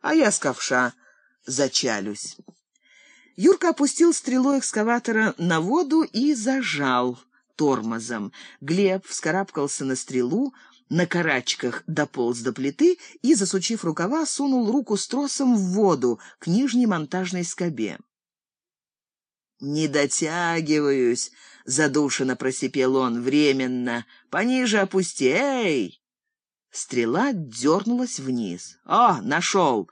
а я с ковша зачалюсь. Юрка опустил стрелу экскаватора на воду и зажал тормозом. Глеб вскарабкался на стрелу, на карачках дополз до плиты и, засучив рукава, сунул руку с тросом в воду к нижней монтажной скобе. «Не дотягиваюсь», — задушенно просипел он временно. «Пониже опусти, эй!» Стрела дернулась вниз. «О, нашел!»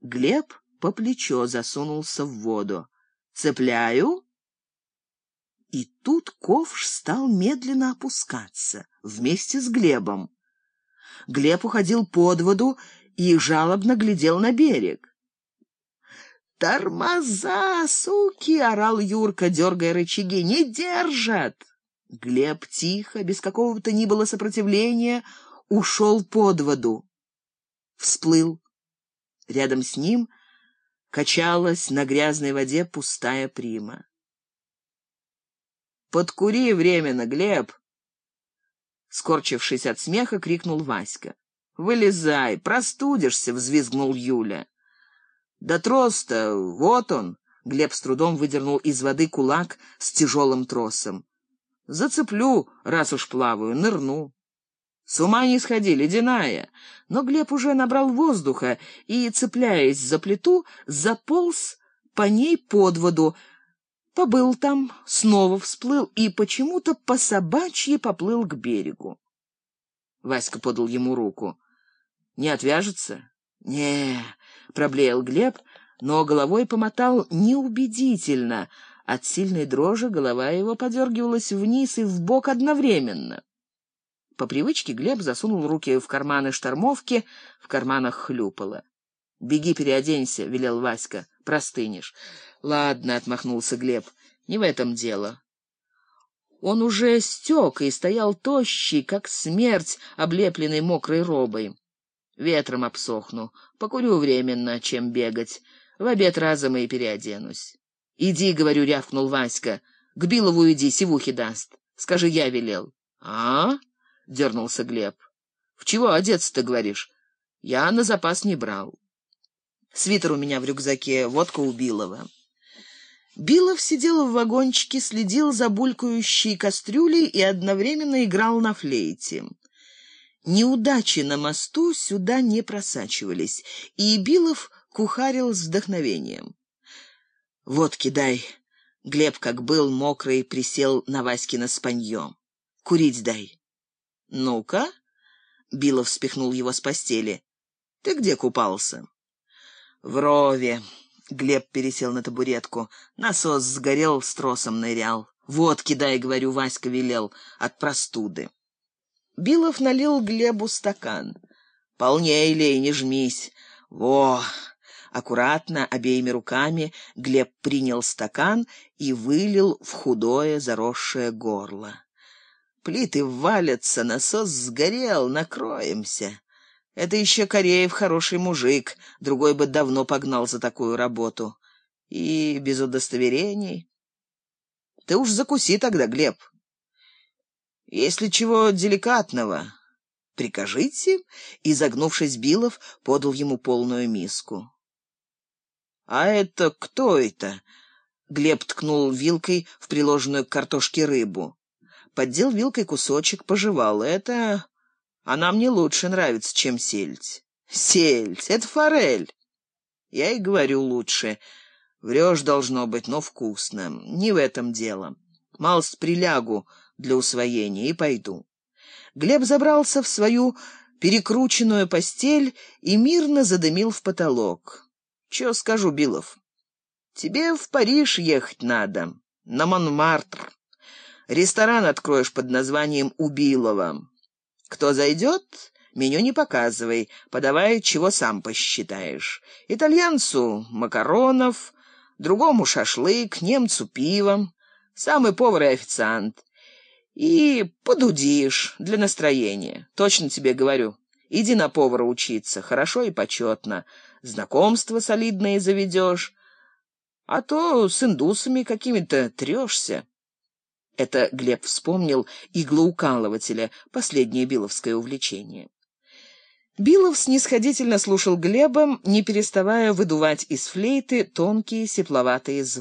Глеб по плечо засунулся в воду. «Цепляю?» И тут ковш стал медленно опускаться вместе с Глебом. Глеб уходил под воду и жалобно глядел на берег. «Тормоза, суки!» — орал Юрка, дергая рычаги. «Не держат!» Глеб тихо, без какого бы то ни было сопротивления, ушел под воду. Всплыл. Рядом с ним качалась на грязной воде пустая прима. «Подкури временно, Глеб!» Скорчившись от смеха, крикнул Васька. «Вылезай, простудишься!» — взвизгнул Юля. Да трос-то, вот он. Глеб с трудом выдернул из воды кулак с тяжелым тросом. Зацеплю, раз уж плаваю, нырну. С ума не сходи, ледяная. Но Глеб уже набрал воздуха и, цепляясь за плиту, заполз по ней под воду, побыл там, снова всплыл и почему-то по собачьи поплыл к берегу. Васька подал ему руку. «Не отвяжется?» «Не, проблеял Глеб, но головой помотал неубедительно. От сильной дрожи голова его подергивалась вниз и вбок одновременно. По привычке Глеб засунул руки в карманы штормовки, в карманах хлюпало. «Беги, переоденься», — велел Васька, — «простынешь». «Ладно», — отмахнулся Глеб, — «не в этом дело». Он уже стек и стоял тощий, как смерть, облепленный мокрой робой. Ветром обсохну. Покурю временно, чем бегать. В обед разом и переоденусь. — Иди, — говорю, — рявкнул Васька. — К Билову иди, сивухи даст. Скажи, я велел. — А? — дернулся Глеб. — В чего одеться-то, говоришь? Я на запас не брал. Свитер у меня в рюкзаке, водка у Билова. Билов сидел в вагончике, следил за булькающей кастрюлей и одновременно играл на флейте. Неудачи на мосту сюда не просачивались, и Билов кухарил с вдохновением. «Вот кидай!» Глеб, как был мокрый, присел на Васькино спанье. «Курить дай». «Ну-ка!» Билов спихнул его с постели. «Ты где купался?» «В рове». Глеб пересел на табуретку. Насос сгорел, с тросом нырял. «Вот, кидай, — говорю, — Васька велел, от простуды». Билов налил Глебу стакан. «Полней лей, не жмись. Во!» Аккуратно, обеими руками, Глеб принял стакан и вылил в худое заросшее горло. «Плиты валятся, насос сгорел, накроемся. Это еще Кореев хороший мужик, другой бы давно погнал за такую работу. И без удостоверений. Ты уж закуси тогда, Глеб». Если чего деликатного, прикажите, и загнувшись Билов подал ему полную миску. А это кто это? Глеб ткнул вилкой в приложенную к картошке рыбу. Поддел вилкой кусочек, пожевал. Это она мне лучше нравится, чем сельдь. Сельдь это форель. Я и говорю лучше. Врешь должно быть, но вкусно. Не в этом дело. Малость прилягу для усвоения и пойду. Глеб забрался в свою перекрученную постель и мирно задымил в потолок. Че скажу, Билов? Тебе в Париж ехать надо, на Монмартр. Ресторан откроешь под названием «Убилова». Кто зайдет, меню не показывай, подавай, чего сам посчитаешь. Итальянцу — макаронов, другому — шашлык, немцу — пивом, самый повар и официант. И подудишь для настроения. Точно тебе говорю. Иди на повара учиться, хорошо и почетно. Знакомство солидное заведешь. А то с индусами какими-то трешься. Это Глеб вспомнил иглоукалывателя, последнее биловское увлечение. Билов снисходительно слушал Глеба, не переставая выдувать из флейты тонкие сепловатые звуки.